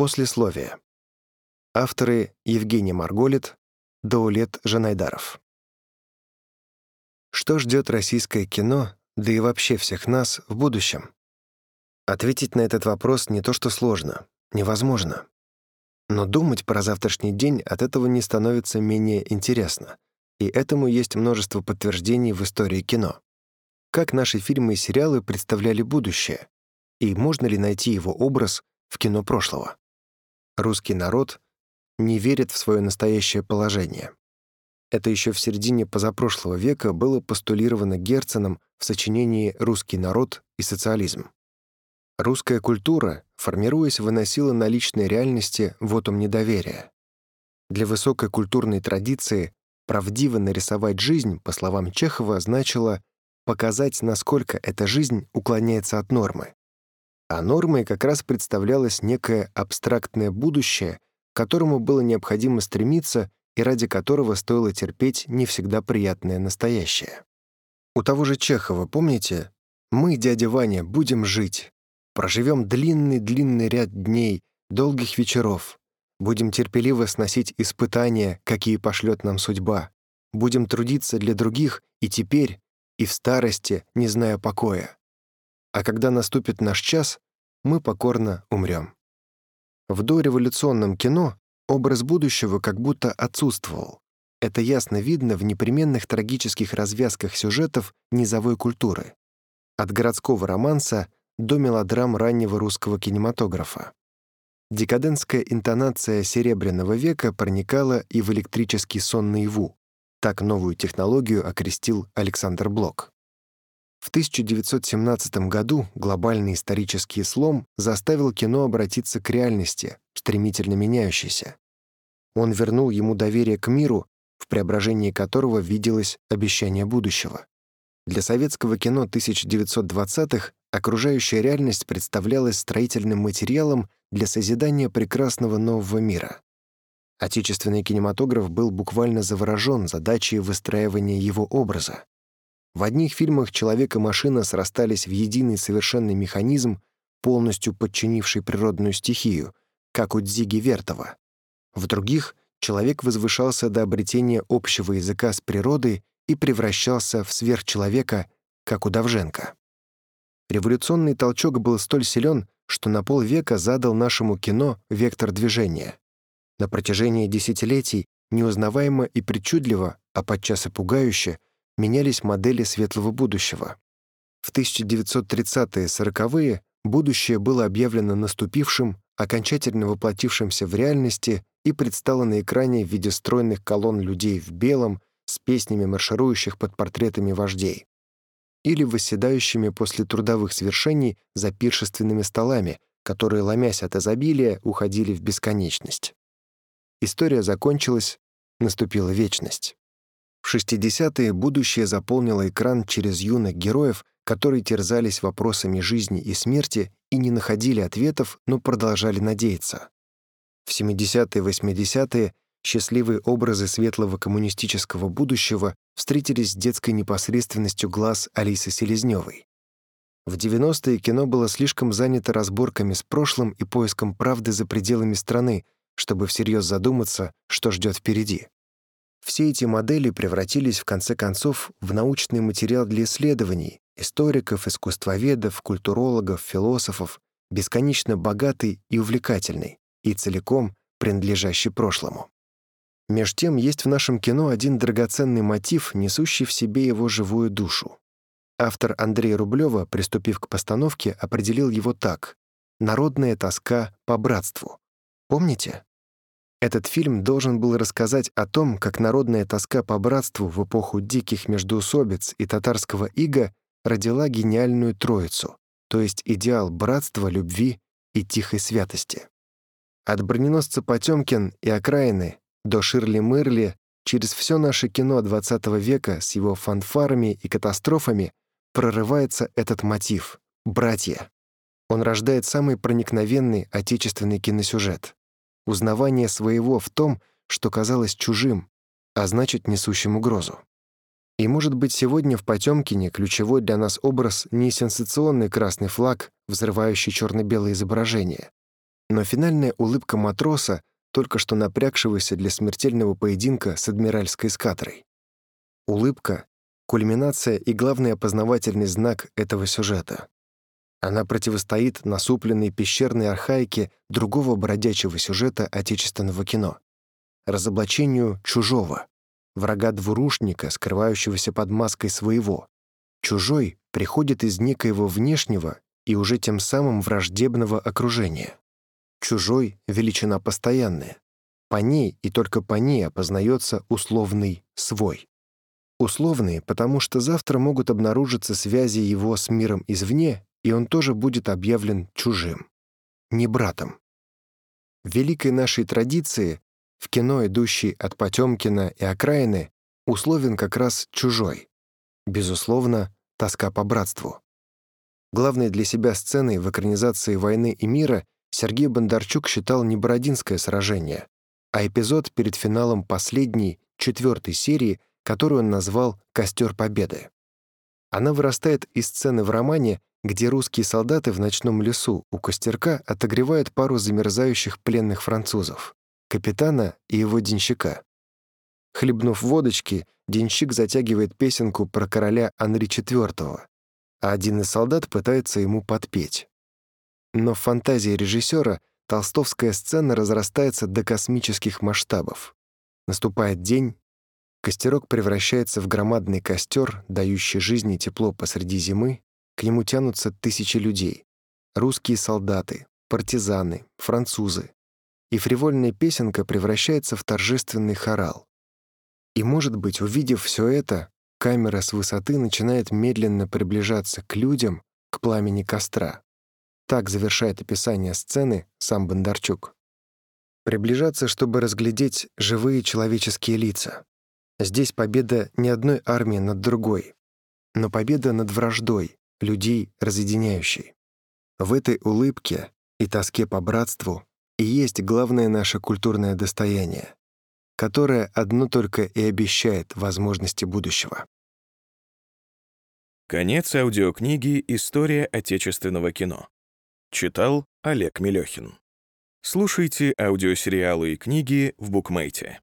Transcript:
Послесловие. Авторы Евгений Марголит, Даулет Жанайдаров. Что ждет российское кино, да и вообще всех нас, в будущем? Ответить на этот вопрос не то что сложно, невозможно. Но думать про завтрашний день от этого не становится менее интересно, и этому есть множество подтверждений в истории кино. Как наши фильмы и сериалы представляли будущее, и можно ли найти его образ в кино прошлого? Русский народ не верит в свое настоящее положение. Это еще в середине позапрошлого века было постулировано Герценом в сочинении «Русский народ и социализм». Русская культура, формируясь, выносила на личной реальности вотум недоверия. Для высокой культурной традиции правдиво нарисовать жизнь, по словам Чехова, значило показать, насколько эта жизнь уклоняется от нормы. А нормой как раз представлялось некое абстрактное будущее, к которому было необходимо стремиться и ради которого стоило терпеть не всегда приятное настоящее. У того же Чехова, помните? «Мы, дядя Ваня, будем жить. Проживем длинный-длинный ряд дней, долгих вечеров. Будем терпеливо сносить испытания, какие пошлет нам судьба. Будем трудиться для других и теперь, и в старости, не зная покоя а когда наступит наш час, мы покорно умрем. В дореволюционном кино образ будущего как будто отсутствовал. Это ясно видно в непременных трагических развязках сюжетов низовой культуры. От городского романса до мелодрам раннего русского кинематографа. Декадентская интонация Серебряного века проникала и в электрический сон наяву. Так новую технологию окрестил Александр Блок. В 1917 году глобальный исторический слом заставил кино обратиться к реальности, стремительно меняющейся. Он вернул ему доверие к миру, в преображении которого виделось обещание будущего. Для советского кино 1920-х окружающая реальность представлялась строительным материалом для созидания прекрасного нового мира. Отечественный кинематограф был буквально заворожен задачей выстраивания его образа. В одних фильмах человек и машина срастались в единый совершенный механизм, полностью подчинивший природную стихию, как у Дзиги Вертова. В других человек возвышался до обретения общего языка с природой и превращался в сверхчеловека, как у Давженко. Революционный толчок был столь силен, что на полвека задал нашему кино вектор движения. На протяжении десятилетий неузнаваемо и причудливо, а подчас и пугающе, менялись модели светлого будущего. В 1930-40-е будущее было объявлено наступившим, окончательно воплотившимся в реальности и предстало на экране в виде стройных колонн людей в белом с песнями марширующих под портретами вождей или восседающими после трудовых свершений за пиршественными столами, которые, ломясь от изобилия, уходили в бесконечность. История закончилась, наступила вечность. В 60-е будущее заполнило экран через юных героев, которые терзались вопросами жизни и смерти и не находили ответов, но продолжали надеяться. В 70-е и 80-е счастливые образы светлого коммунистического будущего встретились с детской непосредственностью глаз Алисы Селезнёвой. В 90-е кино было слишком занято разборками с прошлым и поиском правды за пределами страны, чтобы всерьез задуматься, что ждет впереди. Все эти модели превратились в конце концов в научный материал для исследований историков, искусствоведов, культурологов, философов, бесконечно богатый и увлекательный, и целиком принадлежащий прошлому. Меж тем есть в нашем кино один драгоценный мотив, несущий в себе его живую душу. Автор Андрей Рублева, приступив к постановке, определил его так «Народная тоска по братству». Помните? Этот фильм должен был рассказать о том, как народная тоска по братству в эпоху диких междоусобиц и татарского ига родила гениальную троицу, то есть идеал братства, любви и тихой святости. От броненосца Потемкин и окраины до Ширли-Мырли через все наше кино XX века с его фанфарами и катастрофами прорывается этот мотив — «братья». Он рождает самый проникновенный отечественный киносюжет узнавание своего в том, что казалось чужим, а значит, несущим угрозу. И, может быть, сегодня в Потемкине ключевой для нас образ не сенсационный красный флаг, взрывающий черно-белое изображение, Но финальная улыбка матроса, только что напрягшегося для смертельного поединка с адмиральской эскадрой. Улыбка — кульминация и главный опознавательный знак этого сюжета. Она противостоит насупленной пещерной архаике другого бродячего сюжета отечественного кино — разоблачению чужого, врага-двурушника, скрывающегося под маской своего. Чужой приходит из некоего внешнего и уже тем самым враждебного окружения. Чужой — величина постоянная. По ней и только по ней опознается условный «свой». Условный, потому что завтра могут обнаружиться связи его с миром извне, и он тоже будет объявлен чужим, не братом. В великой нашей традиции, в кино, идущей от Потемкина и окраины, условен как раз чужой. Безусловно, тоска по братству. Главной для себя сценой в экранизации «Войны и мира» Сергей Бондарчук считал не Бородинское сражение, а эпизод перед финалом последней, четвертой серии, которую он назвал «Костер Победы». Она вырастает из сцены в романе, где русские солдаты в ночном лесу у костерка отогревают пару замерзающих пленных французов, капитана и его денщика. Хлебнув водочки, денщик затягивает песенку про короля Анри IV, а один из солдат пытается ему подпеть. Но в фантазии режиссера толстовская сцена разрастается до космических масштабов. Наступает день, костерок превращается в громадный костер, дающий жизни тепло посреди зимы, к нему тянутся тысячи людей. Русские солдаты, партизаны, французы. И фривольная песенка превращается в торжественный хорал. И, может быть, увидев все это, камера с высоты начинает медленно приближаться к людям, к пламени костра. Так завершает описание сцены сам Бондарчук. Приближаться, чтобы разглядеть живые человеческие лица. Здесь победа не одной армии над другой, но победа над враждой, людей разъединяющей. В этой улыбке и тоске по братству и есть главное наше культурное достояние, которое одно только и обещает возможности будущего. Конец аудиокниги «История отечественного кино». Читал Олег Мелехин. Слушайте аудиосериалы и книги в букмейте.